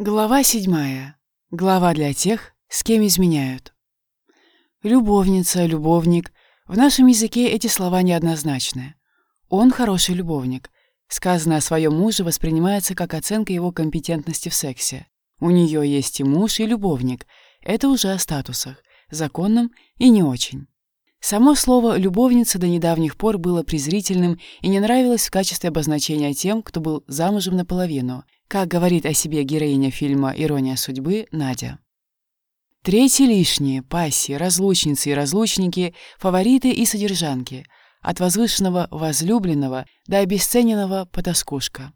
Глава седьмая. Глава для тех, с кем изменяют. Любовница, любовник. В нашем языке эти слова неоднозначны. Он хороший любовник. Сказанное о своем муже воспринимается как оценка его компетентности в сексе. У нее есть и муж, и любовник. Это уже о статусах, законном и не очень. Само слово «любовница» до недавних пор было презрительным и не нравилось в качестве обозначения тем, кто был замужем наполовину, как говорит о себе героиня фильма «Ирония судьбы» Надя. Третьи лишние, пассии, разлучницы и разлучники, фавориты и содержанки, от возвышенного возлюбленного до обесцененного потаскушка.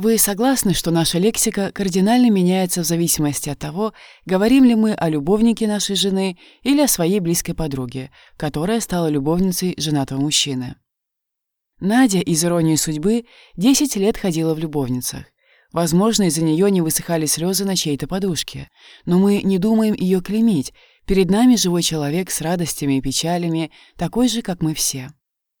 Вы согласны, что наша лексика кардинально меняется в зависимости от того, говорим ли мы о любовнике нашей жены или о своей близкой подруге, которая стала любовницей женатого мужчины? Надя из «Иронии судьбы» 10 лет ходила в любовницах. Возможно, из-за нее не высыхали слезы на чьей-то подушке. Но мы не думаем ее клеймить. Перед нами живой человек с радостями и печалями, такой же, как мы все.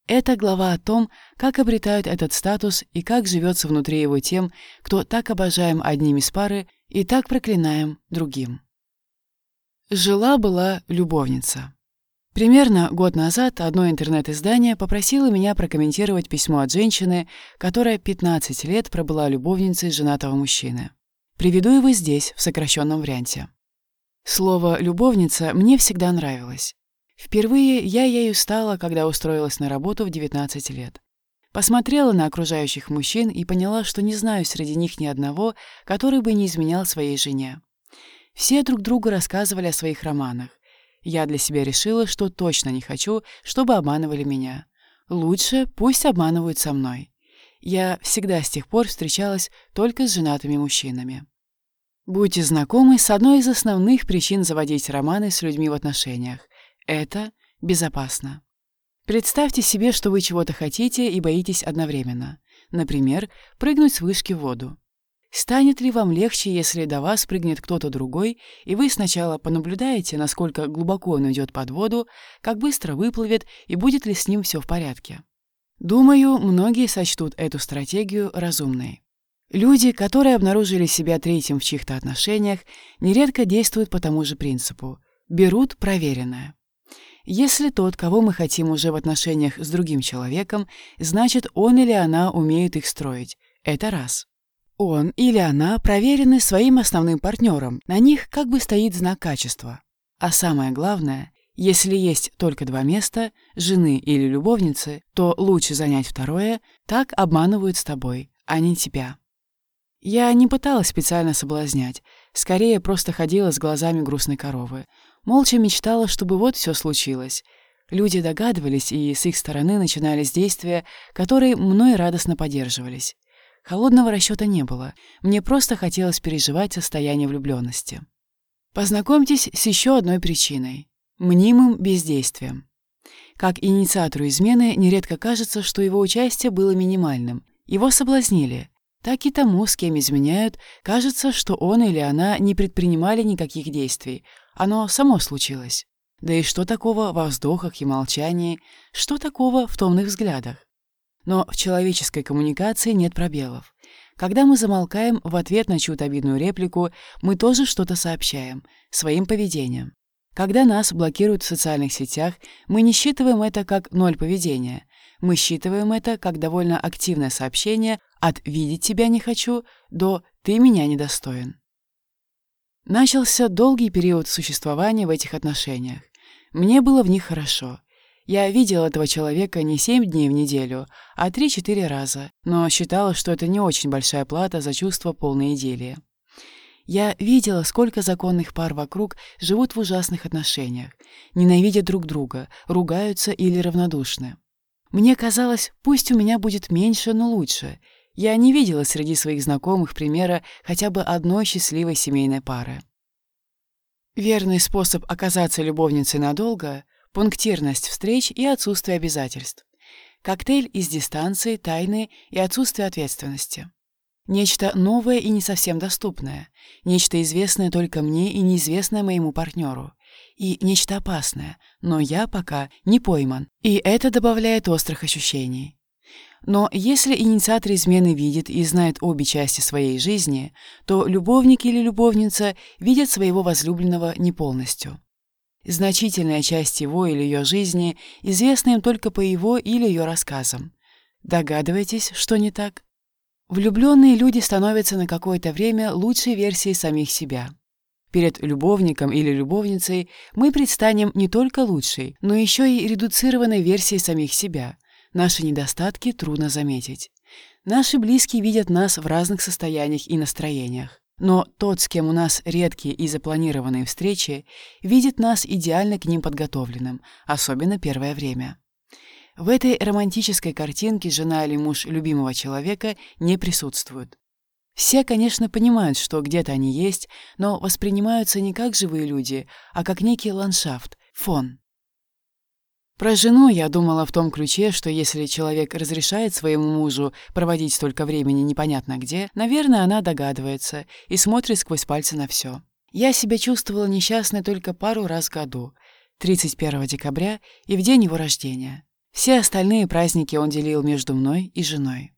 Это глава о том, как обретают этот статус и как живется внутри его тем, кто так обожаем одним из пары и так проклинаем другим. Жила-была любовница. Примерно год назад одно интернет-издание попросило меня прокомментировать письмо от женщины, которая 15 лет пробыла любовницей женатого мужчины. Приведу его здесь, в сокращенном варианте. Слово «любовница» мне всегда нравилось. Впервые я ею стала, когда устроилась на работу в 19 лет. Посмотрела на окружающих мужчин и поняла, что не знаю среди них ни одного, который бы не изменял своей жене. Все друг другу рассказывали о своих романах. Я для себя решила, что точно не хочу, чтобы обманывали меня. Лучше пусть обманывают со мной. Я всегда с тех пор встречалась только с женатыми мужчинами. Будьте знакомы с одной из основных причин заводить романы с людьми в отношениях. Это безопасно. Представьте себе, что вы чего-то хотите и боитесь одновременно. Например, прыгнуть с вышки в воду. Станет ли вам легче, если до вас прыгнет кто-то другой, и вы сначала понаблюдаете, насколько глубоко он уйдет под воду, как быстро выплывет и будет ли с ним все в порядке? Думаю, многие сочтут эту стратегию разумной. Люди, которые обнаружили себя третьим в чьих-то отношениях, нередко действуют по тому же принципу. Берут проверенное. Если тот, кого мы хотим уже в отношениях с другим человеком, значит, он или она умеют их строить. Это раз. Он или она проверены своим основным партнером, на них как бы стоит знак качества. А самое главное, если есть только два места, жены или любовницы, то лучше занять второе, так обманывают с тобой, а не тебя. Я не пыталась специально соблазнять, скорее просто ходила с глазами грустной коровы, Молча мечтала, чтобы вот все случилось. Люди догадывались, и с их стороны начинались действия, которые мной радостно поддерживались. Холодного расчета не было. Мне просто хотелось переживать состояние влюбленности. Познакомьтесь с еще одной причиной — мнимым бездействием. Как инициатору измены нередко кажется, что его участие было минимальным. Его соблазнили. Так и тому, с кем изменяют, кажется, что он или она не предпринимали никаких действий, оно само случилось. Да и что такого во вздохах и молчании, что такого в томных взглядах? Но в человеческой коммуникации нет пробелов. Когда мы замолкаем в ответ на чью-то обидную реплику, мы тоже что-то сообщаем, своим поведением. Когда нас блокируют в социальных сетях, мы не считываем это как ноль поведения. Мы считываем это как довольно активное сообщение от «видеть тебя не хочу» до «ты меня недостоин». Начался долгий период существования в этих отношениях. Мне было в них хорошо. Я видела этого человека не семь дней в неделю, а три-четыре раза, но считала, что это не очень большая плата за чувство полной идиллии. Я видела, сколько законных пар вокруг живут в ужасных отношениях, ненавидят друг друга, ругаются или равнодушны. Мне казалось, пусть у меня будет меньше, но лучше, я не видела среди своих знакомых примера хотя бы одной счастливой семейной пары. Верный способ оказаться любовницей надолго — пунктирность встреч и отсутствие обязательств. Коктейль из дистанции, тайны и отсутствия ответственности. Нечто новое и не совсем доступное. Нечто известное только мне и неизвестное моему партнеру. И нечто опасное, но я пока не пойман. И это добавляет острых ощущений. Но если инициатор измены видит и знает обе части своей жизни, то любовник или любовница видят своего возлюбленного не полностью. Значительная часть его или ее жизни известна им только по его или ее рассказам. Догадываетесь, что не так? Влюбленные люди становятся на какое-то время лучшей версией самих себя. Перед любовником или любовницей мы предстанем не только лучшей, но еще и редуцированной версией самих себя. Наши недостатки трудно заметить. Наши близкие видят нас в разных состояниях и настроениях. Но тот, с кем у нас редкие и запланированные встречи, видит нас идеально к ним подготовленным, особенно первое время. В этой романтической картинке жена или муж любимого человека не присутствуют. Все, конечно, понимают, что где-то они есть, но воспринимаются не как живые люди, а как некий ландшафт, фон. Про жену я думала в том ключе, что если человек разрешает своему мужу проводить столько времени непонятно где, наверное, она догадывается и смотрит сквозь пальцы на все. Я себя чувствовала несчастной только пару раз в году, 31 декабря и в день его рождения. Все остальные праздники он делил между мной и женой.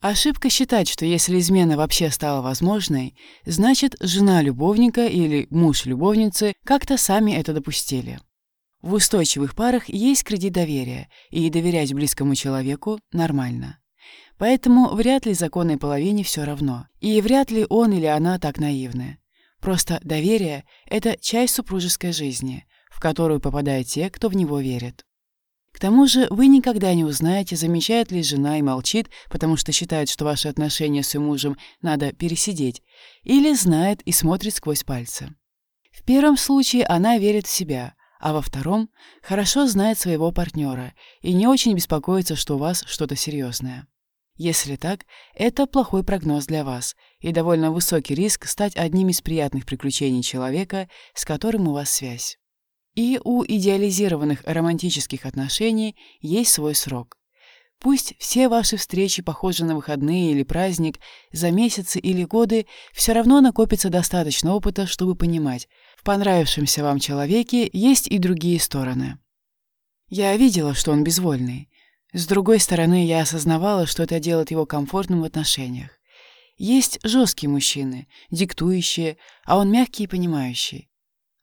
Ошибка считать, что если измена вообще стала возможной, значит, жена любовника или муж любовницы как-то сами это допустили. В устойчивых парах есть кредит доверия, и доверять близкому человеку нормально. Поэтому вряд ли законной половине все равно, и вряд ли он или она так наивны. Просто доверие — это часть супружеской жизни, в которую попадают те, кто в него верит. К тому же вы никогда не узнаете, замечает ли жена и молчит, потому что считает, что ваши отношения с ее мужем надо пересидеть, или знает и смотрит сквозь пальцы. В первом случае она верит в себя, а во втором хорошо знает своего партнера и не очень беспокоится, что у вас что-то серьезное. Если так, это плохой прогноз для вас и довольно высокий риск стать одним из приятных приключений человека, с которым у вас связь. И у идеализированных романтических отношений есть свой срок. Пусть все ваши встречи похожи на выходные или праздник, за месяцы или годы все равно накопится достаточно опыта, чтобы понимать, в понравившемся вам человеке есть и другие стороны. Я видела, что он безвольный. С другой стороны, я осознавала, что это делает его комфортным в отношениях. Есть жесткие мужчины, диктующие, а он мягкий и понимающий.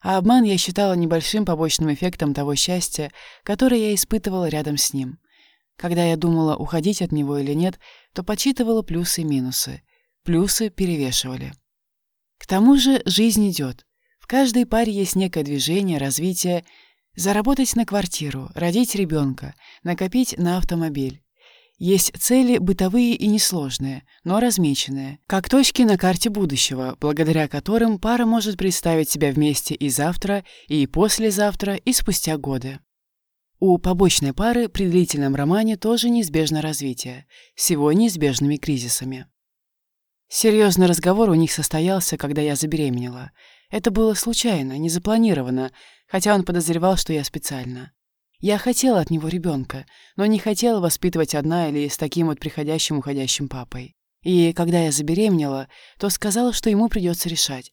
А обман я считала небольшим побочным эффектом того счастья, которое я испытывала рядом с ним. Когда я думала, уходить от него или нет, то подсчитывала плюсы и минусы. Плюсы перевешивали. К тому же жизнь идет. В каждой паре есть некое движение, развитие. Заработать на квартиру, родить ребенка, накопить на автомобиль. Есть цели бытовые и несложные, но размеченные, как точки на карте будущего, благодаря которым пара может представить себя вместе и завтра, и послезавтра, и спустя годы. У побочной пары при длительном романе тоже неизбежно развитие, всего неизбежными кризисами. Серьезный разговор у них состоялся, когда я забеременела. Это было случайно, не запланировано, хотя он подозревал, что я специально. Я хотела от него ребенка, но не хотела воспитывать одна или с таким вот приходящим-уходящим папой. И когда я забеременела, то сказала, что ему придется решать.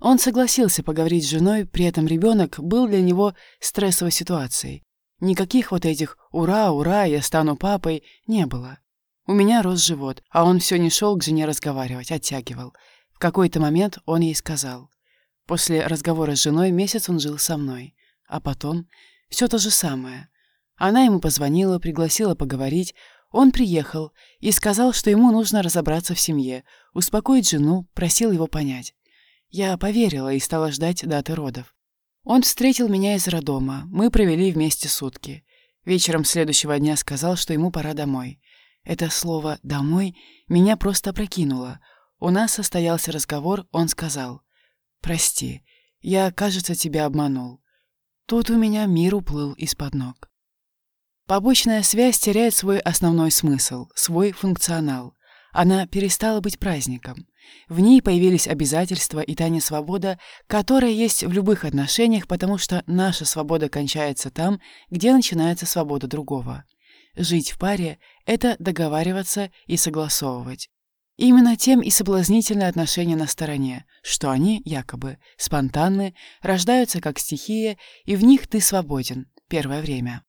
Он согласился поговорить с женой, при этом ребенок был для него стрессовой ситуацией. Никаких вот этих «ура, ура, я стану папой» не было. У меня рос живот, а он все не шел к жене разговаривать, оттягивал. В какой-то момент он ей сказал. После разговора с женой месяц он жил со мной. А потом все то же самое. Она ему позвонила, пригласила поговорить. Он приехал и сказал, что ему нужно разобраться в семье, успокоить жену, просил его понять. Я поверила и стала ждать даты родов. Он встретил меня из роддома. Мы провели вместе сутки. Вечером следующего дня сказал, что ему пора домой. Это слово «домой» меня просто опрокинуло. У нас состоялся разговор, он сказал. «Прости, я, кажется, тебя обманул. Тут у меня мир уплыл из-под ног. Побочная связь теряет свой основной смысл, свой функционал. Она перестала быть праздником. В ней появились обязательства и та несвобода, которая есть в любых отношениях, потому что наша свобода кончается там, где начинается свобода другого. Жить в паре — это договариваться и согласовывать. Именно тем и соблазнительны отношения на стороне, что они, якобы, спонтанны, рождаются как стихия, и в них ты свободен первое время.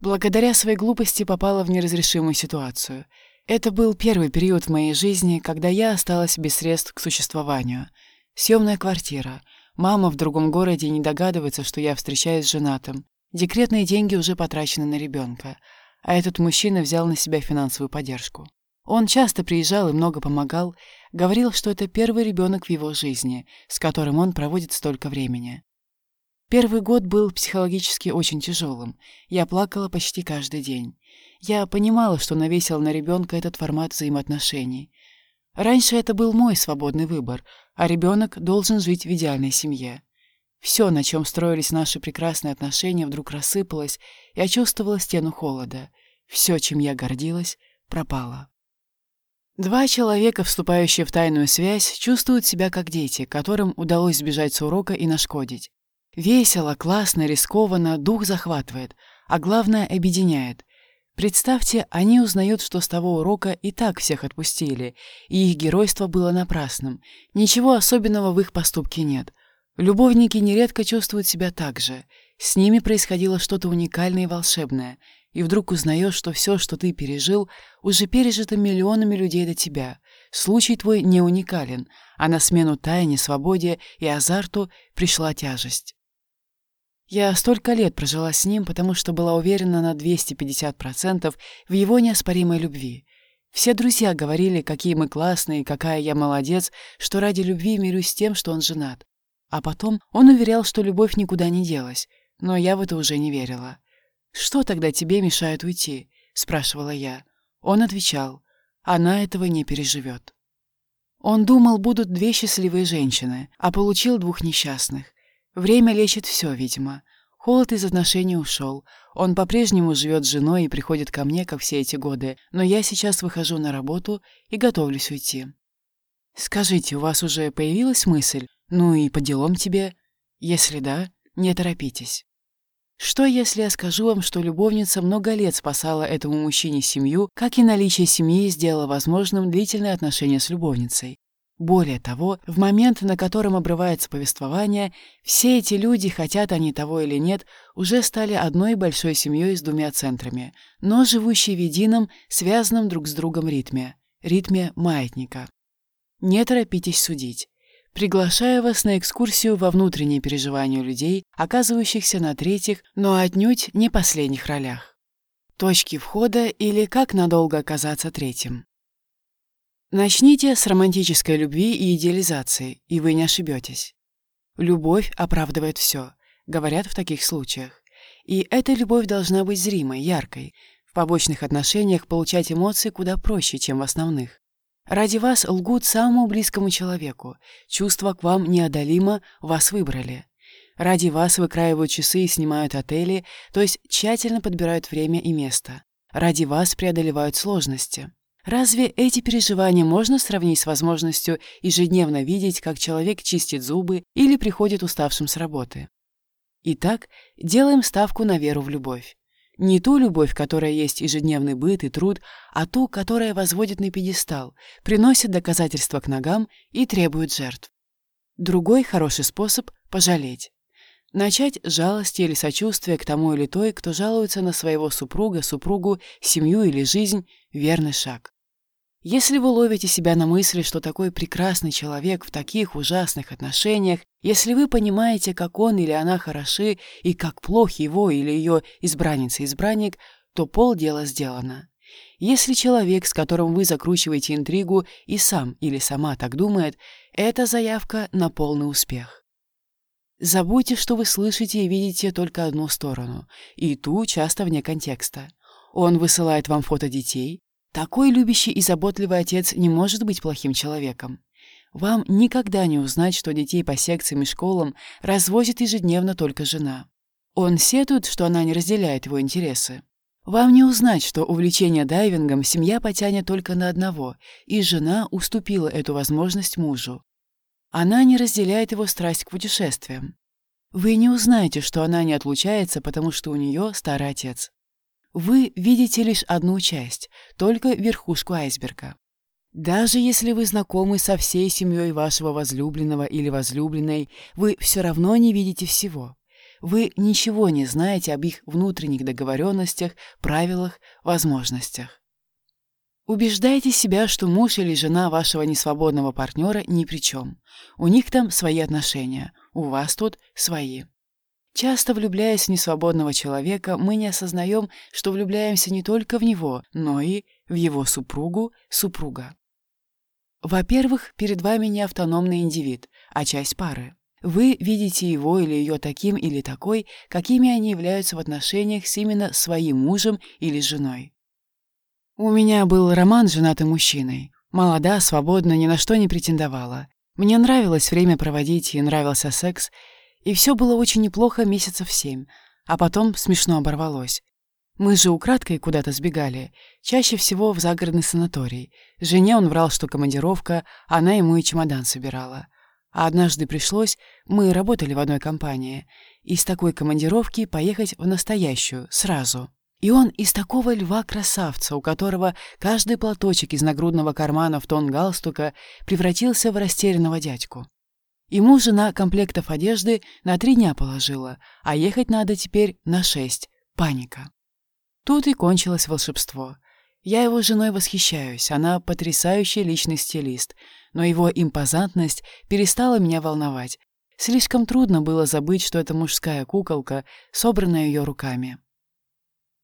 Благодаря своей глупости попала в неразрешимую ситуацию. Это был первый период в моей жизни, когда я осталась без средств к существованию. Съемная квартира. Мама в другом городе не догадывается, что я встречаюсь с женатым. Декретные деньги уже потрачены на ребенка, а этот мужчина взял на себя финансовую поддержку. Он часто приезжал и много помогал, говорил, что это первый ребенок в его жизни, с которым он проводит столько времени. Первый год был психологически очень тяжелым. Я плакала почти каждый день. Я понимала, что навесил на ребенка этот формат взаимоотношений. Раньше это был мой свободный выбор, а ребенок должен жить в идеальной семье. Все, на чем строились наши прекрасные отношения, вдруг рассыпалось, я чувствовала стену холода. Все, чем я гордилась, пропало. Два человека, вступающие в тайную связь, чувствуют себя как дети, которым удалось сбежать с урока и нашкодить. Весело, классно, рискованно, дух захватывает, а главное — объединяет. Представьте, они узнают, что с того урока и так всех отпустили, и их геройство было напрасным. Ничего особенного в их поступке нет. Любовники нередко чувствуют себя так же. С ними происходило что-то уникальное и волшебное, и вдруг узнаешь, что все, что ты пережил, уже пережито миллионами людей до тебя. Случай твой не уникален, а на смену тайне, свободе и азарту пришла тяжесть. Я столько лет прожила с ним, потому что была уверена на 250% в его неоспоримой любви. Все друзья говорили, какие мы классные, какая я молодец, что ради любви мирюсь с тем, что он женат. А потом он уверял, что любовь никуда не делась, но я в это уже не верила. «Что тогда тебе мешает уйти?» — спрашивала я. Он отвечал, «Она этого не переживет». Он думал, будут две счастливые женщины, а получил двух несчастных. Время лечит все, видимо. Холод из отношений ушел. Он по-прежнему живет с женой и приходит ко мне, как все эти годы, но я сейчас выхожу на работу и готовлюсь уйти. «Скажите, у вас уже появилась мысль? Ну и по делам тебе? Если да, не торопитесь». Что, если я скажу вам, что любовница много лет спасала этому мужчине семью, как и наличие семьи сделало возможным длительные отношения с любовницей? Более того, в момент, на котором обрывается повествование, все эти люди, хотят они того или нет, уже стали одной большой семьей с двумя центрами, но живущие в едином, связанном друг с другом ритме, ритме маятника. Не торопитесь судить. Приглашаю вас на экскурсию во внутренние переживания людей, оказывающихся на третьих, но отнюдь не последних ролях. Точки входа или как надолго оказаться третьим. Начните с романтической любви и идеализации, и вы не ошибетесь. Любовь оправдывает все, говорят в таких случаях. И эта любовь должна быть зримой, яркой. В побочных отношениях получать эмоции куда проще, чем в основных. Ради вас лгут самому близкому человеку. Чувства к вам неодолимо, вас выбрали. Ради вас выкраивают часы и снимают отели, то есть тщательно подбирают время и место. Ради вас преодолевают сложности. Разве эти переживания можно сравнить с возможностью ежедневно видеть, как человек чистит зубы или приходит уставшим с работы? Итак, делаем ставку на веру в любовь. Не ту любовь, которая есть ежедневный быт и труд, а ту, которая возводит на пьедестал, приносит доказательства к ногам и требует жертв. Другой хороший способ – пожалеть. Начать с жалости или сочувствия к тому или той, кто жалуется на своего супруга, супругу, семью или жизнь – верный шаг. Если вы ловите себя на мысли, что такой прекрасный человек в таких ужасных отношениях, если вы понимаете, как он или она хороши и как плох его или ее избранница-избранник, то полдела сделано. Если человек, с которым вы закручиваете интригу, и сам или сама так думает, это заявка на полный успех. Забудьте, что вы слышите и видите только одну сторону, и ту часто вне контекста. Он высылает вам фото детей, такой любящий и заботливый отец не может быть плохим человеком. Вам никогда не узнать, что детей по секциям и школам развозит ежедневно только жена. Он сетует, что она не разделяет его интересы. Вам не узнать, что увлечение дайвингом семья потянет только на одного, и жена уступила эту возможность мужу. Она не разделяет его страсть к путешествиям. Вы не узнаете, что она не отлучается, потому что у нее старый отец. Вы видите лишь одну часть, только верхушку айсберга. Даже если вы знакомы со всей семьей вашего возлюбленного или возлюбленной, вы все равно не видите всего. Вы ничего не знаете об их внутренних договоренностях, правилах, возможностях. Убеждайте себя, что муж или жена вашего несвободного партнера ни при чем. У них там свои отношения, у вас тут свои. Часто влюбляясь в несвободного человека, мы не осознаем, что влюбляемся не только в него, но и в его супругу, супруга. Во-первых, перед вами не автономный индивид, а часть пары. Вы видите его или ее таким или такой, какими они являются в отношениях с именно своим мужем или женой. У меня был роман с женатым мужчиной. Молода, свободна, ни на что не претендовала. Мне нравилось время проводить и нравился секс, и все было очень неплохо месяцев семь, а потом смешно оборвалось. Мы же украдкой куда-то сбегали, чаще всего в загородный санаторий. Жене он врал, что командировка, она ему и чемодан собирала. А однажды пришлось, мы работали в одной компании, из такой командировки поехать в настоящую, сразу. И он из такого льва-красавца, у которого каждый платочек из нагрудного кармана в тон галстука превратился в растерянного дядьку. Ему жена комплектов одежды на три дня положила, а ехать надо теперь на шесть. Паника. Тут и кончилось волшебство. Я его женой восхищаюсь, она потрясающий личный стилист, но его импозантность перестала меня волновать. Слишком трудно было забыть, что это мужская куколка, собранная ее руками.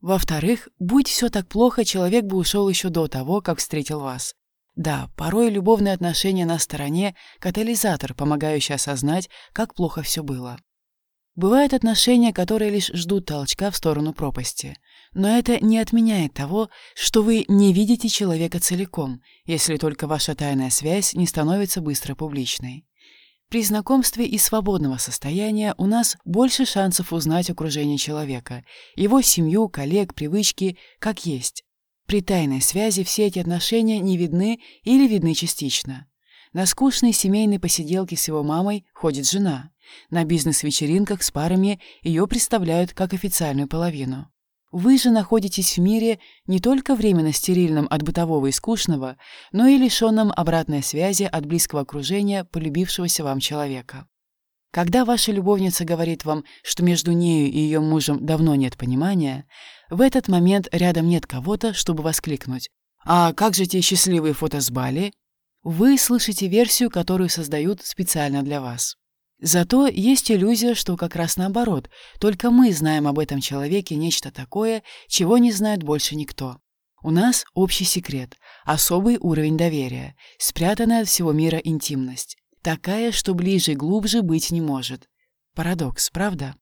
Во-вторых, будь все так плохо, человек бы ушел еще до того, как встретил вас. Да, порой любовные отношения на стороне – катализатор, помогающий осознать, как плохо все было. Бывают отношения, которые лишь ждут толчка в сторону пропасти. Но это не отменяет того, что вы не видите человека целиком, если только ваша тайная связь не становится быстро публичной. При знакомстве из свободного состояния у нас больше шансов узнать окружение человека, его семью, коллег, привычки, как есть. При тайной связи все эти отношения не видны или видны частично. На скучные семейные посиделки с его мамой ходит жена. На бизнес-вечеринках с парами ее представляют как официальную половину. Вы же находитесь в мире не только временно стерильном от бытового и скучного, но и лишенном обратной связи от близкого окружения полюбившегося вам человека. Когда ваша любовница говорит вам, что между нею и ее мужем давно нет понимания, в этот момент рядом нет кого-то, чтобы воскликнуть «А как же те счастливые фото с Бали?» Вы слышите версию, которую создают специально для вас. Зато есть иллюзия, что как раз наоборот, только мы знаем об этом человеке нечто такое, чего не знает больше никто. У нас общий секрет, особый уровень доверия, спрятанная от всего мира интимность. Такая, что ближе и глубже быть не может. Парадокс, правда?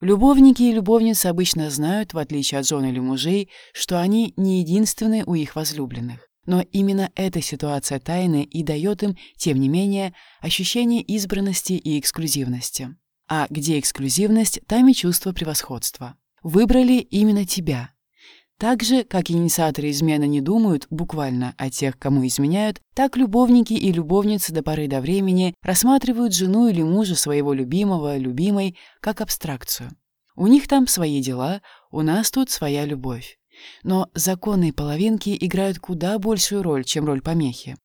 Любовники и любовницы обычно знают, в отличие от жен или мужей, что они не единственные у их возлюбленных. Но именно эта ситуация тайны и дает им, тем не менее, ощущение избранности и эксклюзивности. А где эксклюзивность, там и чувство превосходства. Выбрали именно тебя. Так же, как инициаторы измены не думают буквально о тех, кому изменяют, так любовники и любовницы до поры до времени рассматривают жену или мужа своего любимого, любимой, как абстракцию. У них там свои дела, у нас тут своя любовь. Но законные половинки играют куда большую роль, чем роль помехи.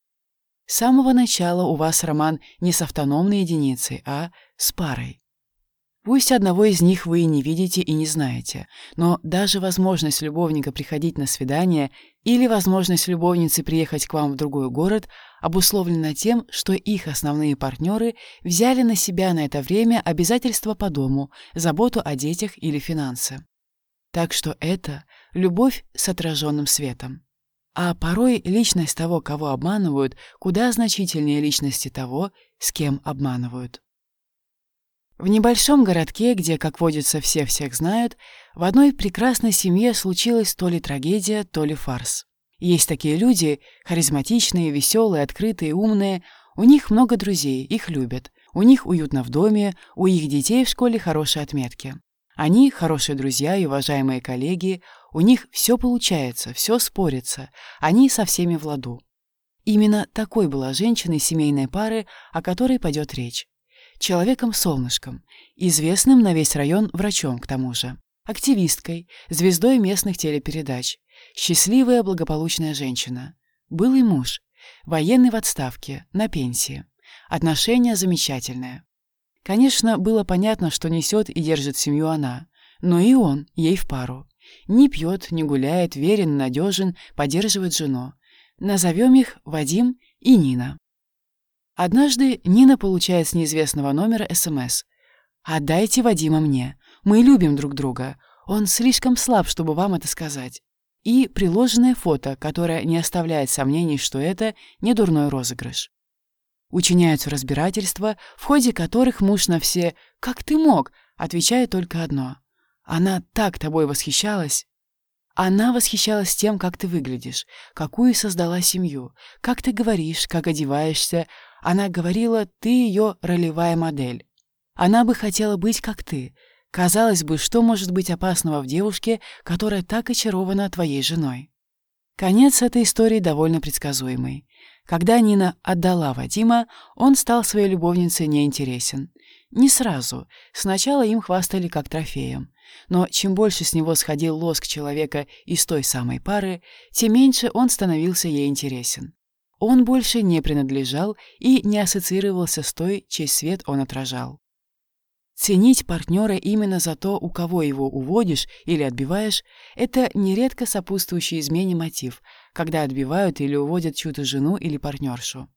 С самого начала у вас роман не с автономной единицей, а с парой. Пусть одного из них вы и не видите и не знаете, но даже возможность любовника приходить на свидание или возможность любовницы приехать к вам в другой город обусловлена тем, что их основные партнеры взяли на себя на это время обязательства по дому, заботу о детях или финансы. Так что это любовь с отраженным светом. А порой личность того, кого обманывают, куда значительнее личности того, с кем обманывают. В небольшом городке, где, как водится, все всех знают, в одной прекрасной семье случилась то ли трагедия, то ли фарс. Есть такие люди, харизматичные, веселые, открытые, умные, у них много друзей, их любят, у них уютно в доме, у их детей в школе хорошие отметки. Они хорошие друзья и уважаемые коллеги, у них все получается, все спорится, они со всеми в ладу. Именно такой была женщина семейной пары, о которой пойдет речь. Человеком-солнышком, известным на весь район врачом к тому же, активисткой, звездой местных телепередач, счастливая благополучная женщина, был и муж, военный в отставке, на пенсии, отношения замечательные. Конечно, было понятно, что несет и держит семью она, но и он ей в пару. Не пьет, не гуляет, верен, надежен, поддерживает жену. Назовем их Вадим и Нина. Однажды Нина получает с неизвестного номера СМС. «Отдайте Вадима мне. Мы любим друг друга. Он слишком слаб, чтобы вам это сказать». И приложенное фото, которое не оставляет сомнений, что это не дурной розыгрыш. Учиняются разбирательства, в ходе которых муж на все «Как ты мог?» отвечает только одно. «Она так тобой восхищалась». Она восхищалась тем, как ты выглядишь, какую создала семью, как ты говоришь, как одеваешься. Она говорила, ты ее ролевая модель. Она бы хотела быть, как ты. Казалось бы, что может быть опасного в девушке, которая так очарована твоей женой? Конец этой истории довольно предсказуемый. Когда Нина отдала Вадима, он стал своей любовнице неинтересен. Не сразу. Сначала им хвастали как трофеем. Но чем больше с него сходил лоск человека из той самой пары, тем меньше он становился ей интересен. Он больше не принадлежал и не ассоциировался с той, чей свет он отражал. Ценить партнера именно за то, у кого его уводишь или отбиваешь, это нередко сопутствующий измене мотив, когда отбивают или уводят чью-то жену или партнершу.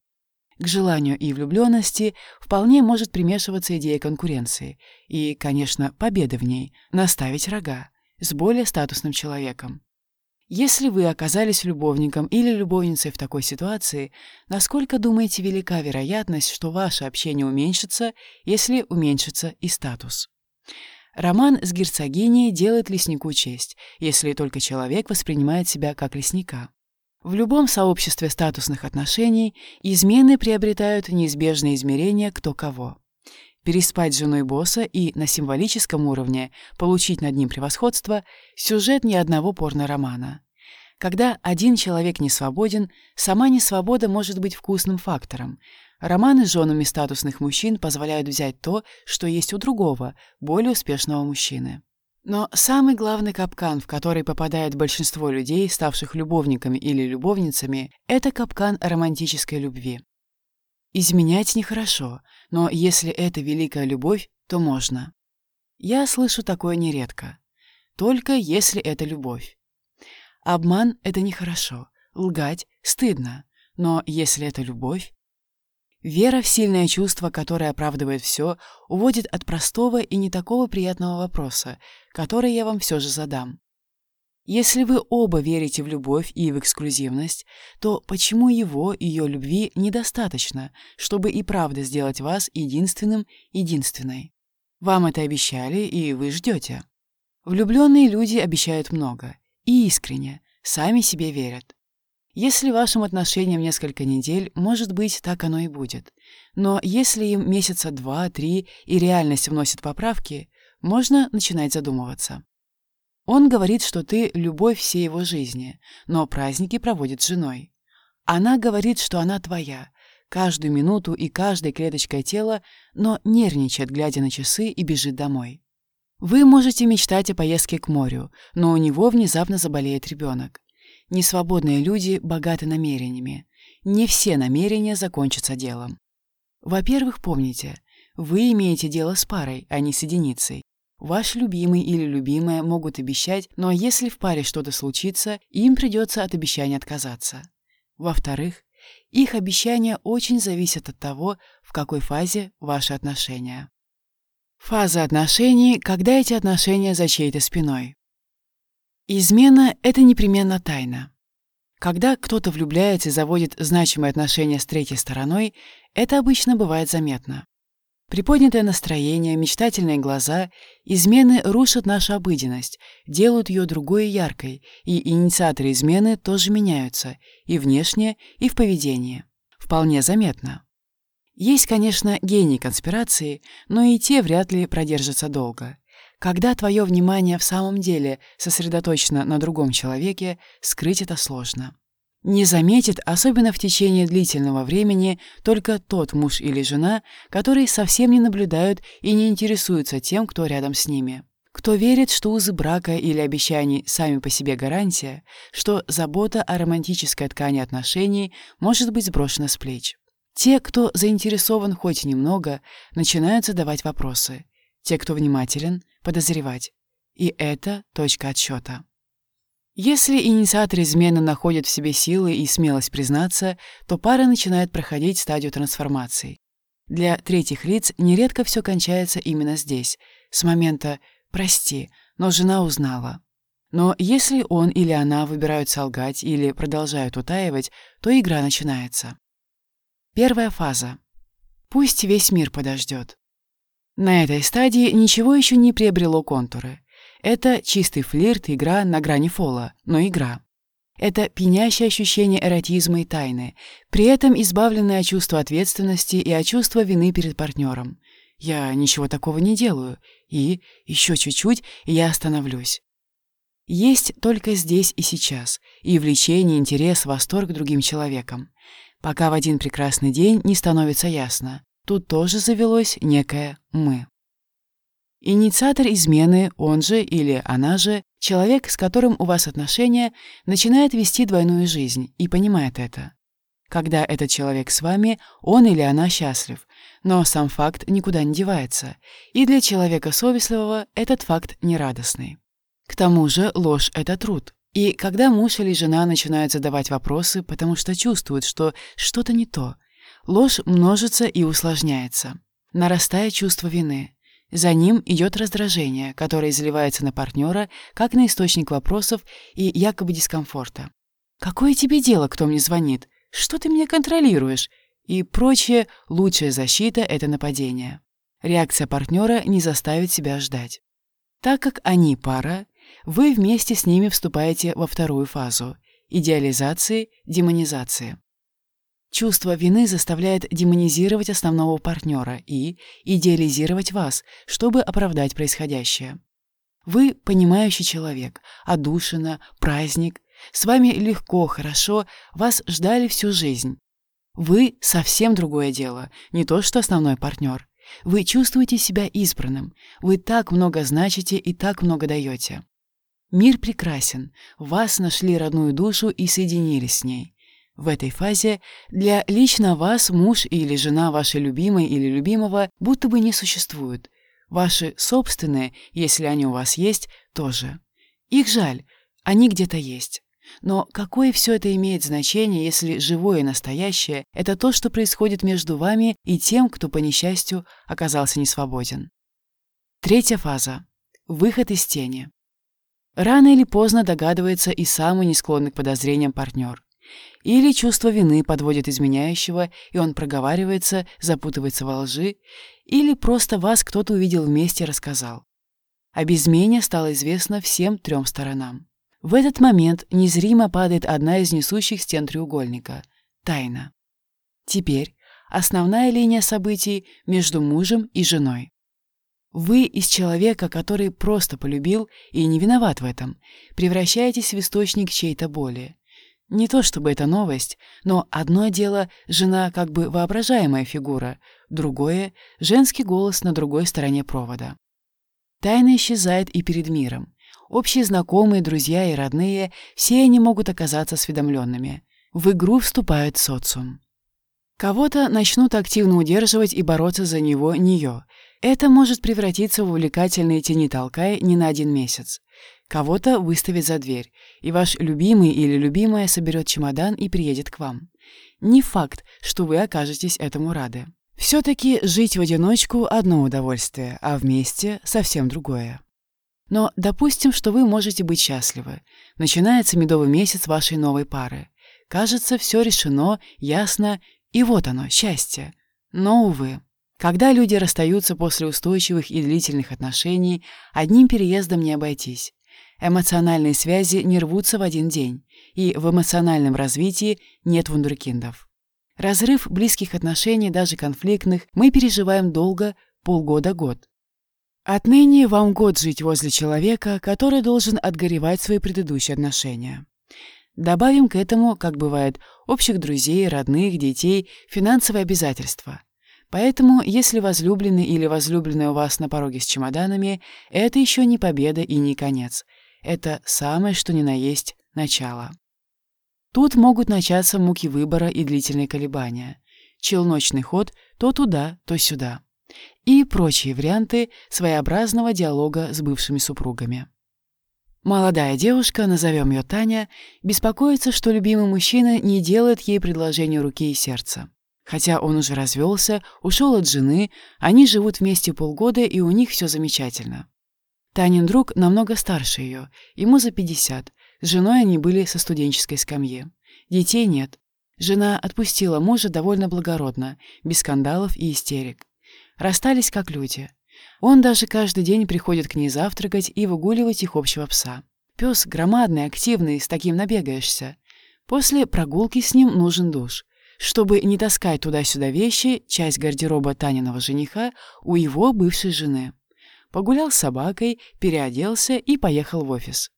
К желанию и влюбленности вполне может примешиваться идея конкуренции и, конечно, победы в ней, наставить рога с более статусным человеком. Если вы оказались любовником или любовницей в такой ситуации, насколько, думаете, велика вероятность, что ваше общение уменьшится, если уменьшится и статус? Роман с герцогиней делает леснику честь, если только человек воспринимает себя как лесника. В любом сообществе статусных отношений измены приобретают неизбежные измерения кто кого. Переспать с женой босса и на символическом уровне получить над ним превосходство – сюжет ни одного порно-романа. Когда один человек не свободен, сама несвобода может быть вкусным фактором. Романы с женами статусных мужчин позволяют взять то, что есть у другого, более успешного мужчины. Но самый главный капкан, в который попадает большинство людей, ставших любовниками или любовницами, это капкан романтической любви. Изменять нехорошо, но если это великая любовь, то можно. Я слышу такое нередко. Только если это любовь. Обман — это нехорошо, лгать — стыдно, но если это любовь... Вера в сильное чувство, которое оправдывает все, уводит от простого и не такого приятного вопроса, который я вам все же задам. Если вы оба верите в любовь и в эксклюзивность, то почему его, ее любви недостаточно, чтобы и правда сделать вас единственным, единственной? Вам это обещали, и вы ждете. Влюбленные люди обещают много. И искренне, сами себе верят. Если вашим отношениям несколько недель, может быть, так оно и будет. Но если им месяца два-три и реальность вносит поправки, можно начинать задумываться. Он говорит, что ты — любовь всей его жизни, но праздники проводит с женой. Она говорит, что она твоя, каждую минуту и каждой клеточкой тела, но нервничает, глядя на часы, и бежит домой. Вы можете мечтать о поездке к морю, но у него внезапно заболеет ребенок. Несвободные люди богаты намерениями. Не все намерения закончатся делом. Во-первых, помните, вы имеете дело с парой, а не с единицей. Ваш любимый или любимая могут обещать, но если в паре что-то случится, им придется от обещания отказаться. Во-вторых, их обещания очень зависят от того, в какой фазе ваши отношения. Фаза отношений, когда эти отношения за чьей-то спиной. Измена — это непременно тайна. Когда кто-то влюбляется и заводит значимые отношения с третьей стороной, это обычно бывает заметно. Приподнятое настроение, мечтательные глаза, измены рушат нашу обыденность, делают ее другой и яркой, и инициаторы измены тоже меняются, и внешне, и в поведении. Вполне заметно. Есть, конечно, гении конспирации, но и те вряд ли продержатся долго. Когда твое внимание в самом деле сосредоточено на другом человеке, скрыть это сложно. Не заметит, особенно в течение длительного времени, только тот муж или жена, которые совсем не наблюдают и не интересуются тем, кто рядом с ними. Кто верит, что узы брака или обещаний сами по себе гарантия, что забота о романтической ткани отношений может быть сброшена с плеч. Те, кто заинтересован хоть немного, начинают задавать вопросы. Те, кто внимателен, подозревать. И это точка отсчета. Если инициатор измены находит в себе силы и смелость признаться, то пара начинает проходить стадию трансформации. Для третьих лиц нередко все кончается именно здесь, с момента «прости, но жена узнала». Но если он или она выбирают солгать или продолжают утаивать, то игра начинается. Первая фаза. Пусть весь мир подождет. На этой стадии ничего еще не приобрело контуры. Это чистый флирт, игра на грани фола, но игра. Это пьянящее ощущение эротизма и тайны, при этом избавленное от чувства ответственности и от чувства вины перед партнером. Я ничего такого не делаю, и еще чуть-чуть, и я остановлюсь. Есть только здесь и сейчас, и влечение, интерес, восторг другим человеком. Пока в один прекрасный день не становится ясно. Тут тоже завелось некое «мы». Инициатор измены, он же или она же, человек, с которым у вас отношения, начинает вести двойную жизнь и понимает это. Когда этот человек с вами, он или она счастлив, но сам факт никуда не девается, и для человека совестливого этот факт нерадостный. К тому же ложь — это труд. И когда муж или жена начинают задавать вопросы, потому что чувствуют, что что-то не то, ложь множится и усложняется. Нарастает чувство вины. За ним идет раздражение, которое изливается на партнера, как на источник вопросов и якобы дискомфорта. «Какое тебе дело, кто мне звонит? Что ты меня контролируешь?» И прочее, лучшая защита — это нападение. Реакция партнера не заставит себя ждать. Так как они пара, вы вместе с ними вступаете во вторую фазу – идеализации, демонизации. Чувство вины заставляет демонизировать основного партнера и идеализировать вас, чтобы оправдать происходящее. Вы понимающий человек, одушина, праздник, с вами легко, хорошо, вас ждали всю жизнь. Вы совсем другое дело, не то что основной партнер. Вы чувствуете себя избранным, вы так много значите и так много даете. Мир прекрасен, вас нашли родную душу и соединились с ней. В этой фазе для лично вас муж или жена вашей любимой или любимого будто бы не существуют. Ваши собственные, если они у вас есть, тоже. Их жаль, они где-то есть. Но какое все это имеет значение, если живое и настоящее — это то, что происходит между вами и тем, кто, по несчастью, оказался несвободен? Третья фаза. Выход из тени. Рано или поздно догадывается и самый не склонный к подозрениям партнер. Или чувство вины подводит изменяющего, и он проговаривается, запутывается во лжи, или просто вас кто-то увидел вместе и рассказал. Об измене стало известно всем трем сторонам. В этот момент незримо падает одна из несущих стен треугольника — тайна. Теперь основная линия событий между мужем и женой. Вы из человека, который просто полюбил и не виноват в этом, превращаетесь в источник чьей-то боли. Не то чтобы это новость, но одно дело — жена как бы воображаемая фигура, другое — женский голос на другой стороне провода. Тайна исчезает и перед миром. Общие знакомые, друзья и родные — все они могут оказаться осведомленными. В игру вступает социум. Кого-то начнут активно удерживать и бороться за него, нее — это может превратиться в увлекательные тени толкай не на один месяц. Кого-то выставить за дверь, и ваш любимый или любимая соберет чемодан и приедет к вам. Не факт, что вы окажетесь этому рады. Все-таки жить в одиночку – одно удовольствие, а вместе – совсем другое. Но допустим, что вы можете быть счастливы. Начинается медовый месяц вашей новой пары. Кажется, все решено, ясно, и вот оно, счастье. Но, увы. Когда люди расстаются после устойчивых и длительных отношений, одним переездом не обойтись. Эмоциональные связи не рвутся в один день, и в эмоциональном развитии нет вундеркиндов. Разрыв близких отношений, даже конфликтных, мы переживаем долго, полгода-год. Отныне вам год жить возле человека, который должен отгоревать свои предыдущие отношения. Добавим к этому, как бывает, общих друзей, родных, детей, финансовые обязательства – Поэтому, если возлюбленный или возлюбленная у вас на пороге с чемоданами, это еще не победа и не конец. Это самое, что ни на есть, начало. Тут могут начаться муки выбора и длительные колебания. челночный ход то туда, то сюда. И прочие варианты своеобразного диалога с бывшими супругами. Молодая девушка, назовем ее Таня, беспокоится, что любимый мужчина не делает ей предложение руки и сердца. Хотя он уже развелся, ушел от жены, они живут вместе полгода, и у них все замечательно. Танин друг намного старше ее, ему за 50. С женой они были со студенческой скамьи. Детей нет. Жена отпустила мужа довольно благородно, без скандалов и истерик. Расстались как люди. Он даже каждый день приходит к ней завтракать и выгуливать их общего пса. Пес громадный, активный, с таким набегаешься. После прогулки с ним нужен душ. Чтобы не таскать туда-сюда вещи, часть гардероба Таниного жениха у его бывшей жены. Погулял с собакой, переоделся и поехал в офис.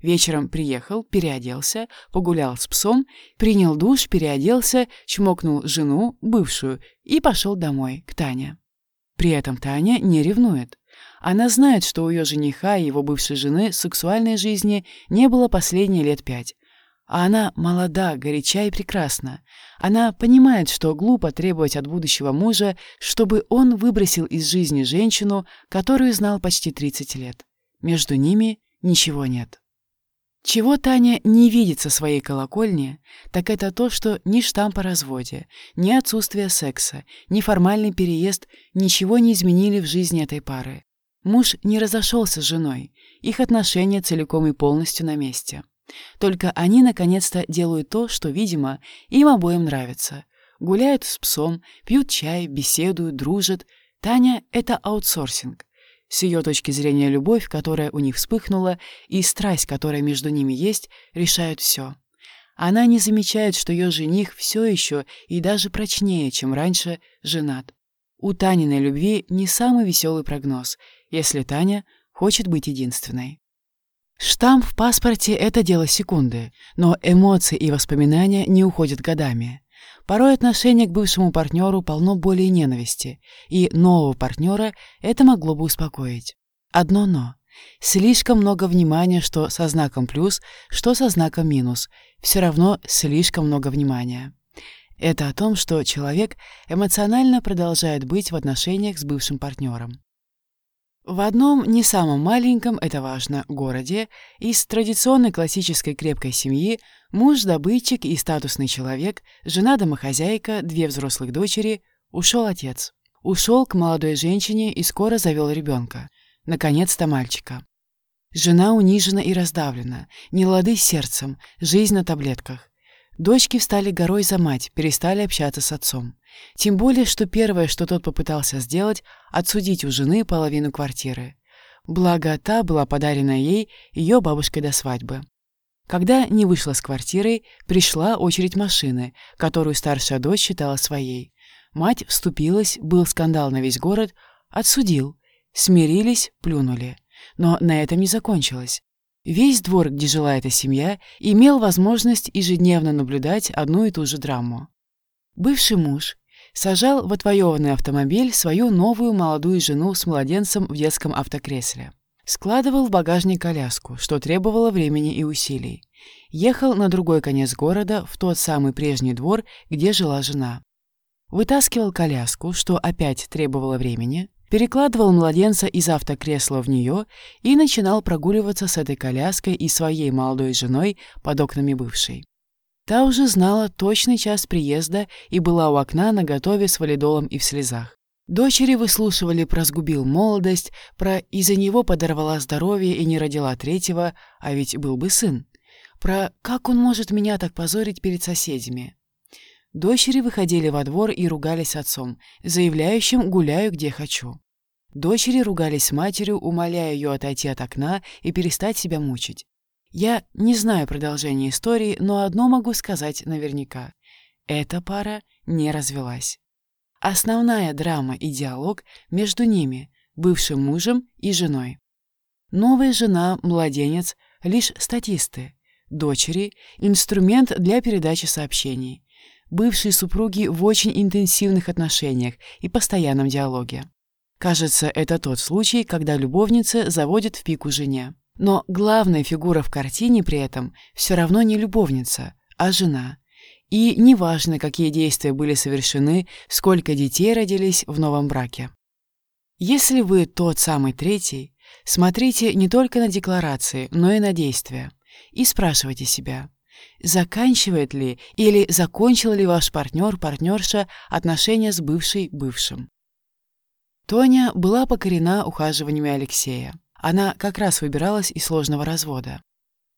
Вечером приехал, переоделся, погулял с псом, принял душ, переоделся, чмокнул жену, бывшую, и пошел домой, к Тане. При этом Таня не ревнует. Она знает, что у ее жениха и его бывшей жены сексуальной жизни не было последние лет пять. А она молода, горяча и прекрасна. Она понимает, что глупо требовать от будущего мужа, чтобы он выбросил из жизни женщину, которую знал почти 30 лет. Между ними ничего нет. Чего Таня не видит со своей колокольни, так это то, что ни штамп о разводе, ни отсутствие секса, ни формальный переезд ничего не изменили в жизни этой пары. Муж не разошелся с женой, их отношения целиком и полностью на месте. Только они наконец-то делают то, что, видимо, им обоим нравится. Гуляют с псом, пьют чай, беседуют, дружат. Таня — это аутсорсинг. С ее точки зрения любовь, которая у них вспыхнула, и страсть, которая между ними есть, решают все. Она не замечает, что ее жених все еще и даже прочнее, чем раньше, женат. У Таниной любви не самый веселый прогноз, если Таня хочет быть единственной. Штамп в паспорте — это дело секунды, но эмоции и воспоминания не уходят годами. Порой отношение к бывшему партнеру полно боли и ненависти, и нового партнера это могло бы успокоить. Одно «но». Слишком много внимания, что со знаком плюс, что со знаком минус. Все равно слишком много внимания. Это о том, что человек эмоционально продолжает быть в отношениях с бывшим партнером. В одном, не самом маленьком, это важно, городе, из традиционной классической крепкой семьи муж, добытчик и статусный человек, жена домохозяйка, две взрослых дочери, ушел отец. Ушел к молодой женщине и скоро завел ребенка. Наконец-то мальчика. Жена унижена и раздавлена, не лады сердцем, жизнь на таблетках. Дочки встали горой за мать, перестали общаться с отцом. Тем более, что первое, что тот попытался сделать, отсудить у жены половину квартиры. Благо, та была подарена ей ее бабушкой до свадьбы. Когда не вышла с квартирой, пришла очередь машины, которую старшая дочь считала своей. Мать вступилась, был скандал на весь город, отсудил. Смирились, плюнули. Но на этом не закончилось. Весь двор, где жила эта семья, имел возможность ежедневно наблюдать одну и ту же драму. Бывший муж сажал в отвоеванный автомобиль свою новую молодую жену с младенцем в детском автокресле. Складывал в багажник коляску, что требовало времени и усилий. Ехал на другой конец города, в тот самый прежний двор, где жила жена. Вытаскивал коляску, что опять требовало времени, перекладывал младенца из автокресла в нее и начинал прогуливаться с этой коляской и своей молодой женой под окнами бывшей. Та уже знала точный час приезда и была у окна наготове с валидолом и в слезах. Дочери выслушивали про сгубил молодость, про из-за него подорвала здоровье и не родила третьего, а ведь был бы сын. Про как он может меня так позорить перед соседями. Дочери выходили во двор и ругались отцом, заявляющим «гуляю, где хочу». Дочери ругались с матерью, умоляя ее отойти от окна и перестать себя мучить. Я не знаю продолжения истории, но одно могу сказать наверняка. Эта пара не развелась. Основная драма и диалог между ними, бывшим мужем и женой. Новая жена, младенец — лишь статисты. Дочери — инструмент для передачи сообщений. Бывшие супруги в очень интенсивных отношениях и постоянном диалоге. Кажется, это тот случай, когда любовница заводит в пику жене. Но главная фигура в картине при этом все равно не любовница, а жена. И неважно, какие действия были совершены, сколько детей родились в новом браке. Если вы тот самый третий, смотрите не только на декларации, но и на действия. И спрашивайте себя, заканчивает ли или закончил ли ваш партнер, партнерша отношения с бывшей бывшим. Тоня была покорена ухаживаниями Алексея. Она как раз выбиралась из сложного развода.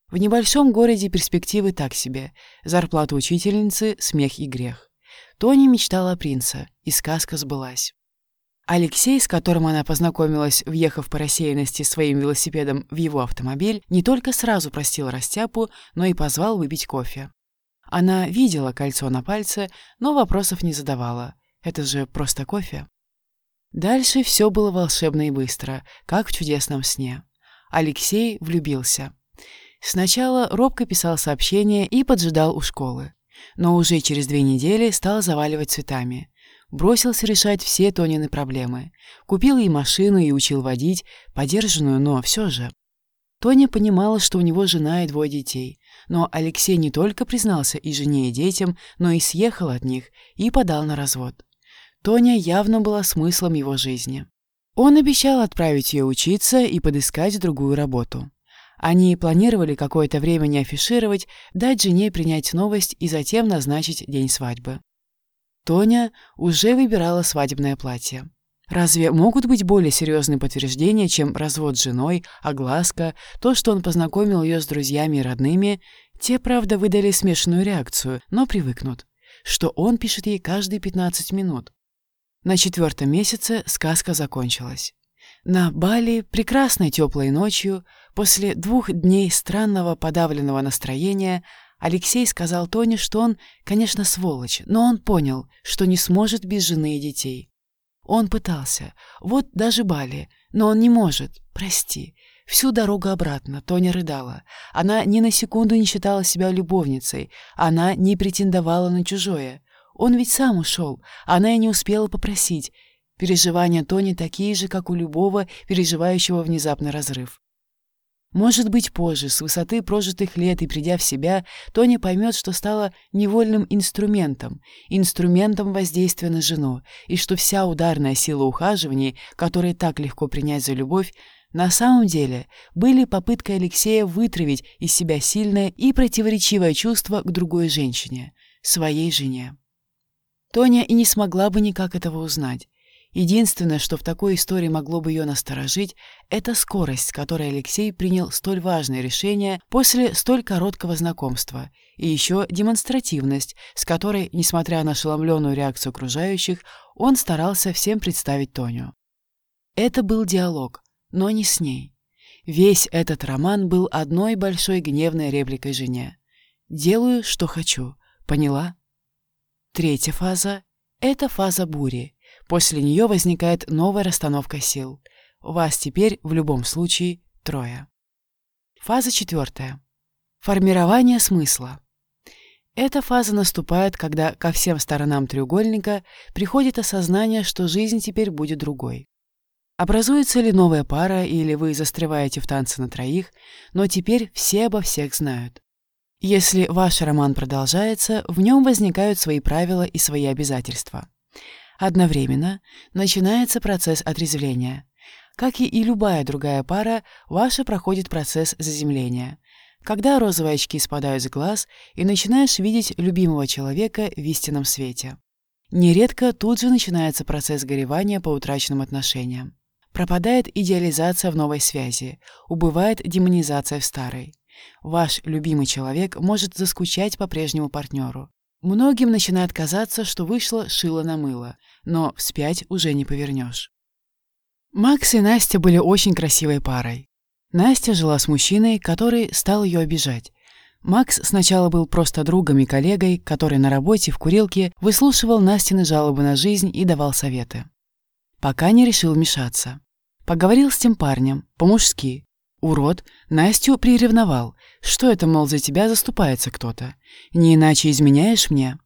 В небольшом городе перспективы так себе. Зарплата учительницы, смех и грех. Тони мечтала о принце, и сказка сбылась. Алексей, с которым она познакомилась, въехав по рассеянности своим велосипедом в его автомобиль, не только сразу простил Растяпу, но и позвал выпить кофе. Она видела кольцо на пальце, но вопросов не задавала. Это же просто кофе. Дальше все было волшебно и быстро, как в чудесном сне. Алексей влюбился. Сначала робко писал сообщения и поджидал у школы. Но уже через две недели стал заваливать цветами. Бросился решать все Тонины проблемы. Купил ей машину и учил водить, подержанную, но все же. Тоня понимала, что у него жена и двое детей. Но Алексей не только признался и жене, и детям, но и съехал от них и подал на развод. Тоня явно была смыслом его жизни. Он обещал отправить ее учиться и подыскать другую работу. Они планировали какое-то время не афишировать, дать жене принять новость и затем назначить день свадьбы. Тоня уже выбирала свадебное платье. Разве могут быть более серьезные подтверждения, чем развод с женой, огласка, то, что он познакомил ее с друзьями и родными? Те, правда, выдали смешанную реакцию, но привыкнут, что он пишет ей каждые 15 минут. На четвертом месяце сказка закончилась. На Бали, прекрасной теплой ночью, после двух дней странного подавленного настроения, Алексей сказал Тоне, что он, конечно, сволочь, но он понял, что не сможет без жены и детей. Он пытался, вот даже Бали, но он не может, прости. Всю дорогу обратно Тоня рыдала. Она ни на секунду не считала себя любовницей, она не претендовала на чужое. Он ведь сам ушел, она и не успела попросить, Переживания Тони такие же, как у любого, переживающего внезапный разрыв. Может быть, позже, с высоты прожитых лет и придя в себя, Тони поймет, что стала невольным инструментом, инструментом воздействия на жену, и что вся ударная сила ухаживаний, которые так легко принять за любовь, на самом деле были попыткой Алексея вытравить из себя сильное и противоречивое чувство к другой женщине, своей жене. Тоня и не смогла бы никак этого узнать. Единственное, что в такой истории могло бы ее насторожить, это скорость, с которой Алексей принял столь важное решение после столь короткого знакомства, и еще демонстративность, с которой, несмотря на ошеломленную реакцию окружающих, он старался всем представить Тоню. Это был диалог, но не с ней. Весь этот роман был одной большой гневной репликой жене. «Делаю, что хочу. Поняла?» Третья фаза — это фаза бури — После нее возникает новая расстановка сил. Вас теперь в любом случае трое. Фаза четвертая. Формирование смысла. Эта фаза наступает, когда ко всем сторонам треугольника приходит осознание, что жизнь теперь будет другой. Образуется ли новая пара, или вы застреваете в танце на троих, но теперь все обо всех знают. Если ваш роман продолжается, в нем возникают свои правила и свои обязательства. Одновременно начинается процесс отрезвления. Как и любая другая пара, ваша проходит процесс заземления. Когда розовые очки спадают с глаз и начинаешь видеть любимого человека в истинном свете. Нередко тут же начинается процесс горевания по утраченным отношениям. Пропадает идеализация в новой связи, убывает демонизация в старой. Ваш любимый человек может заскучать по прежнему партнеру. Многим начинает казаться, что вышло шило на мыло, но вспять уже не повернешь. Макс и Настя были очень красивой парой. Настя жила с мужчиной, который стал ее обижать. Макс сначала был просто другом и коллегой, который на работе в курилке выслушивал Настины жалобы на жизнь и давал советы. Пока не решил вмешаться. Поговорил с тем парнем, по-мужски. Урод, Настю приревновал, что это, мол, за тебя заступается кто-то? Не иначе изменяешь мне?»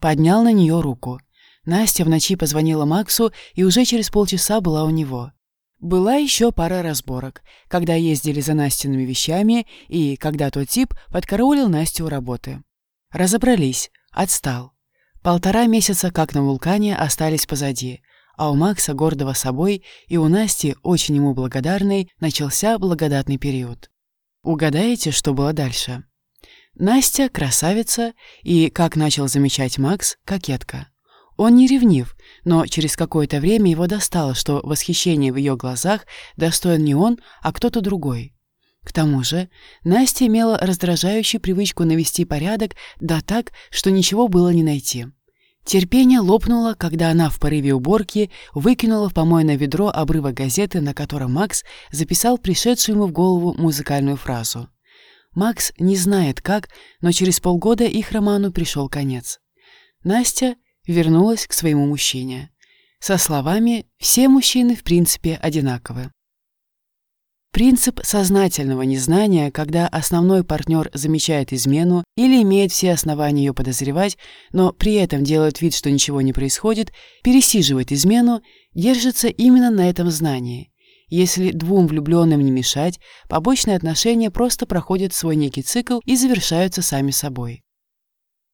Поднял на нее руку. Настя в ночи позвонила Максу и уже через полчаса была у него. Была еще пара разборок, когда ездили за Настиными вещами и когда тот тип подкараулил Настю у работы. Разобрались, Отстал. Полтора месяца, как на вулкане, остались позади, а у Макса, гордого собой, и у Насти, очень ему благодарной, начался благодатный период. Угадаете, что было дальше? Настя – красавица и, как начал замечать Макс, кокетка. Он не ревнив, но через какое-то время его достало, что восхищение в ее глазах достоин не он, а кто-то другой. К тому же Настя имела раздражающую привычку навести порядок, да так, что ничего было не найти. Терпение лопнуло, когда она в порыве уборки выкинула в помойное ведро обрывок газеты, на котором Макс записал пришедшую ему в голову музыкальную фразу. Макс не знает как, но через полгода их роману пришел конец. Настя вернулась к своему мужчине. Со словами «все мужчины в принципе одинаковы». Принцип сознательного незнания, когда основной партнер замечает измену или имеет все основания ее подозревать, но при этом делает вид, что ничего не происходит, пересиживает измену, держится именно на этом знании. Если двум влюбленным не мешать, побочные отношения просто проходят свой некий цикл и завершаются сами собой.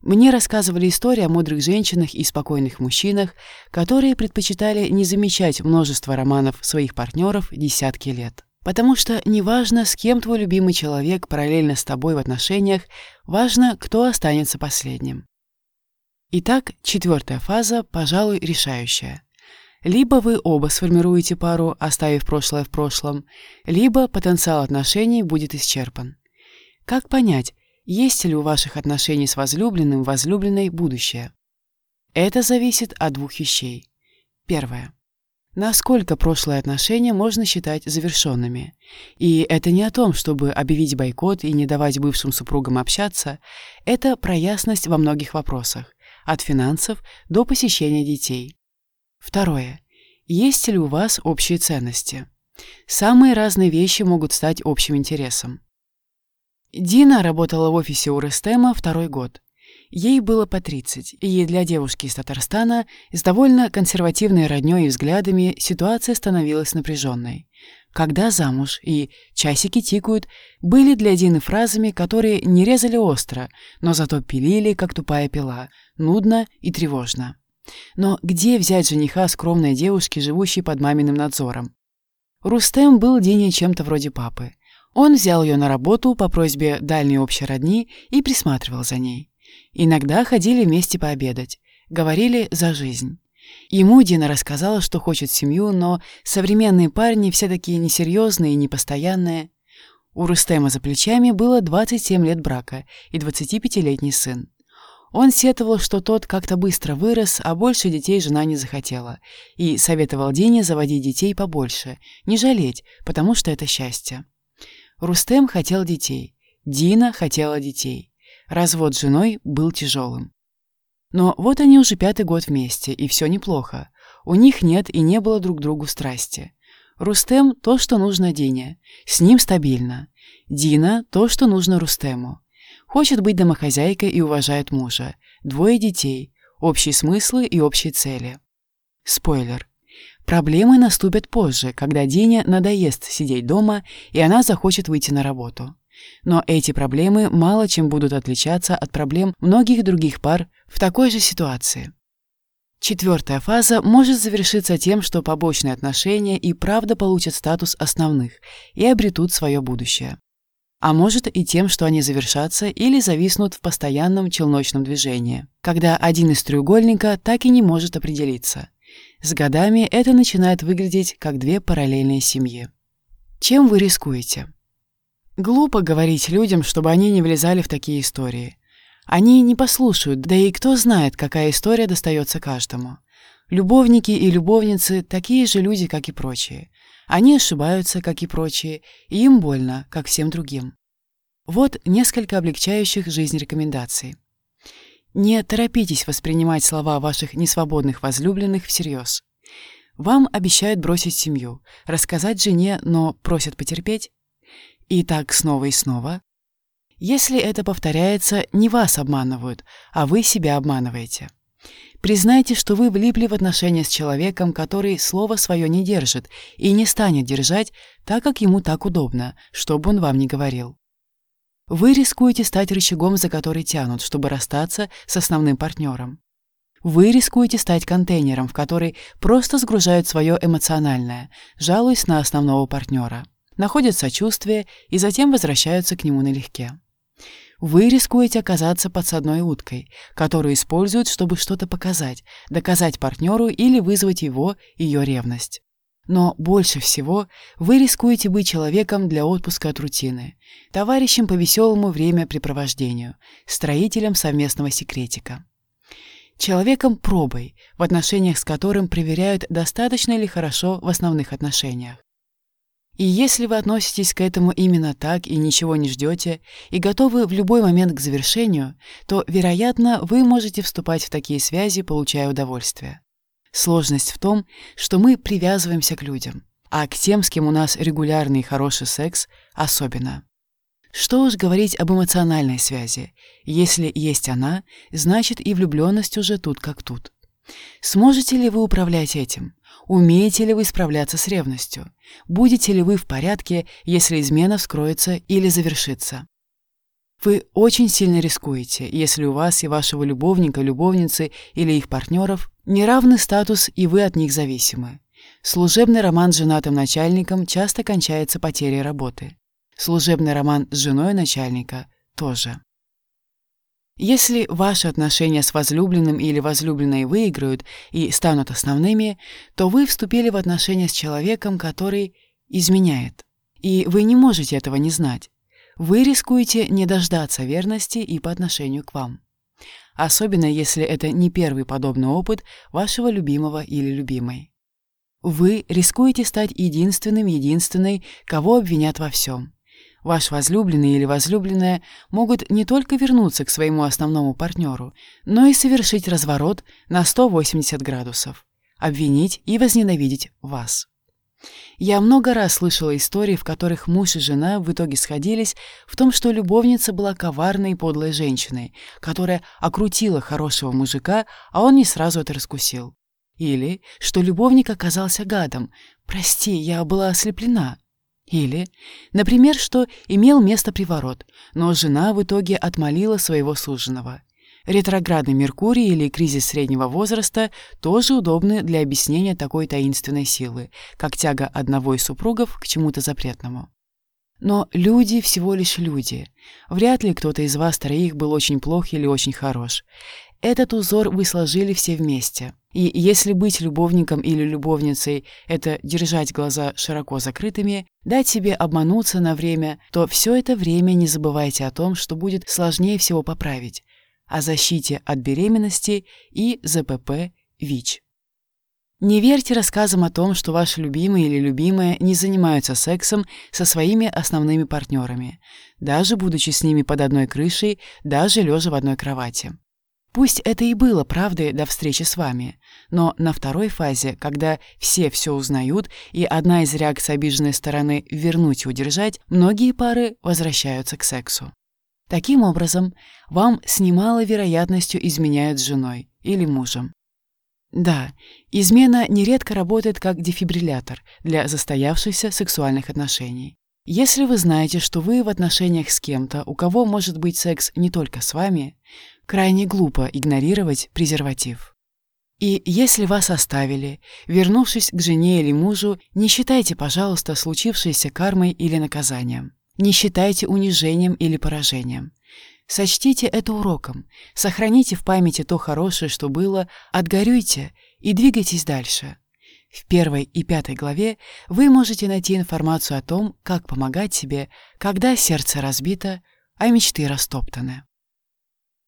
Мне рассказывали истории о мудрых женщинах и спокойных мужчинах, которые предпочитали не замечать множество романов своих партнеров десятки лет. Потому что неважно, с кем твой любимый человек параллельно с тобой в отношениях, важно, кто останется последним. Итак, четвертая фаза, пожалуй, решающая. Либо вы оба сформируете пару, оставив прошлое в прошлом, либо потенциал отношений будет исчерпан. Как понять, есть ли у ваших отношений с возлюбленным, возлюбленной будущее? Это зависит от двух вещей. Первое. Насколько прошлые отношения можно считать завершенными? И это не о том, чтобы объявить бойкот и не давать бывшим супругам общаться, это про ясность во многих вопросах, от финансов до посещения детей. Второе. Есть ли у вас общие ценности? Самые разные вещи могут стать общим интересом. Дина работала в офисе у Рестема второй год. Ей было по 30, и для девушки из Татарстана с довольно консервативной роднёй и взглядами ситуация становилась напряженной. «Когда замуж» и «часики тикают» были для Дины фразами, которые не резали остро, но зато пилили, как тупая пила, нудно и тревожно. Но где взять жениха скромной девушки, живущей под маминым надзором? Рустем был Дине чем-то вроде папы. Он взял ее на работу по просьбе дальней общей родни и присматривал за ней. Иногда ходили вместе пообедать, говорили за жизнь. Ему Дина рассказала, что хочет семью, но современные парни все такие несерьезные и непостоянные. У Рустема за плечами было 27 лет брака и 25-летний сын. Он сетовал, что тот как-то быстро вырос, а больше детей жена не захотела, и советовал Дине заводить детей побольше, не жалеть, потому что это счастье. Рустем хотел детей, Дина хотела детей. Развод с женой был тяжелым. Но вот они уже пятый год вместе, и все неплохо. У них нет и не было друг другу страсти. Рустем – то, что нужно Дине. С ним стабильно. Дина – то, что нужно Рустему. Хочет быть домохозяйкой и уважает мужа. Двое детей. Общие смыслы и общие цели. Спойлер. Проблемы наступят позже, когда Дине надоест сидеть дома, и она захочет выйти на работу. Но эти проблемы мало чем будут отличаться от проблем многих других пар в такой же ситуации. Четвертая фаза может завершиться тем, что побочные отношения и правда получат статус основных и обретут свое будущее. А может и тем, что они завершатся или зависнут в постоянном челночном движении, когда один из треугольника так и не может определиться. С годами это начинает выглядеть как две параллельные семьи. Чем вы рискуете? Глупо говорить людям, чтобы они не влезали в такие истории. Они не послушают, да и кто знает, какая история достается каждому. Любовники и любовницы – такие же люди, как и прочие. Они ошибаются, как и прочие, и им больно, как всем другим. Вот несколько облегчающих жизнь рекомендаций. Не торопитесь воспринимать слова ваших несвободных возлюбленных всерьез. Вам обещают бросить семью, рассказать жене, но просят потерпеть. И так снова и снова. Если это повторяется, не вас обманывают, а вы себя обманываете. Признайте, что вы влипли в отношения с человеком, который слово свое не держит и не станет держать, так как ему так удобно, что бы он вам ни говорил. Вы рискуете стать рычагом, за который тянут, чтобы расстаться с основным партнером. Вы рискуете стать контейнером, в который просто сгружают свое эмоциональное, жалуясь на основного партнера, находят сочувствие и затем возвращаются к нему налегке. Вы рискуете оказаться подсадной уткой, которую используют, чтобы что-то показать, доказать партнеру или вызвать его, ее ревность. Но больше всего вы рискуете быть человеком для отпуска от рутины, товарищем по веселому времяпрепровождению, строителем совместного секретика человеком-пробой, в отношениях с которым проверяют, достаточно ли хорошо в основных отношениях. И если вы относитесь к этому именно так и ничего не ждете, и готовы в любой момент к завершению, то, вероятно, вы можете вступать в такие связи, получая удовольствие. Сложность в том, что мы привязываемся к людям, а к тем, с кем у нас регулярный хороший секс, особенно. Что уж говорить об эмоциональной связи. Если есть она, значит и влюбленность уже тут как тут. Сможете ли вы управлять этим? Умеете ли вы справляться с ревностью? Будете ли вы в порядке, если измена вскроется или завершится? Вы очень сильно рискуете, если у вас и вашего любовника, любовницы или их партнеров неравный статус и вы от них зависимы. Служебный роман с женатым начальником часто кончается потерей работы. Служебный роман с женой начальника тоже. Если ваши отношения с возлюбленным или возлюбленной выиграют и станут основными, то вы вступили в отношения с человеком, который изменяет. И вы не можете этого не знать. Вы рискуете не дождаться верности и по отношению к вам. Особенно если это не первый подобный опыт вашего любимого или любимой. Вы рискуете стать единственным, единственной, кого обвинят во всем. Ваш возлюбленный или возлюбленная могут не только вернуться к своему основному партнеру, но и совершить разворот на 180 градусов, обвинить и возненавидеть вас. Я много раз слышала истории, в которых муж и жена в итоге сходились в том, что любовница была коварной и подлой женщиной, которая окрутила хорошего мужика, а он не сразу это раскусил. Или что любовник оказался гадом. «Прости, я была ослеплена». Или, например, что имел место приворот, но жена в итоге отмолила своего суженого. Ретроградный Меркурий или кризис среднего возраста тоже удобны для объяснения такой таинственной силы, как тяга одного из супругов к чему-то запретному. Но люди всего лишь люди. Вряд ли кто-то из вас троих был очень плох или очень хорош. Этот узор вы сложили все вместе. И если быть любовником или любовницей — это держать глаза широко закрытыми, дать себе обмануться на время, то все это время не забывайте о том, что будет сложнее всего поправить, о защите от беременности и ЗПП ВИЧ. Не верьте рассказам о том, что ваши любимые или любимая не занимаются сексом со своими основными партнерами, даже будучи с ними под одной крышей, даже лежа в одной кровати. Пусть это и было правдой до встречи с вами, но на второй фазе, когда все все узнают, и одна из реакций обиженной стороны «вернуть и удержать», многие пары возвращаются к сексу. Таким образом, вам с немалой вероятностью изменяют с женой или мужем. Да, измена нередко работает как дефибриллятор для застоявшихся сексуальных отношений. Если вы знаете, что вы в отношениях с кем-то, у кого может быть секс не только с вами, крайне глупо игнорировать презерватив. И если вас оставили, вернувшись к жене или мужу, не считайте, пожалуйста, случившееся кармой или наказанием. Не считайте унижением или поражением. Сочтите это уроком, сохраните в памяти то хорошее, что было, отгорюйте и двигайтесь дальше. В первой и пятой главе вы можете найти информацию о том, как помогать себе, когда сердце разбито, а мечты растоптаны.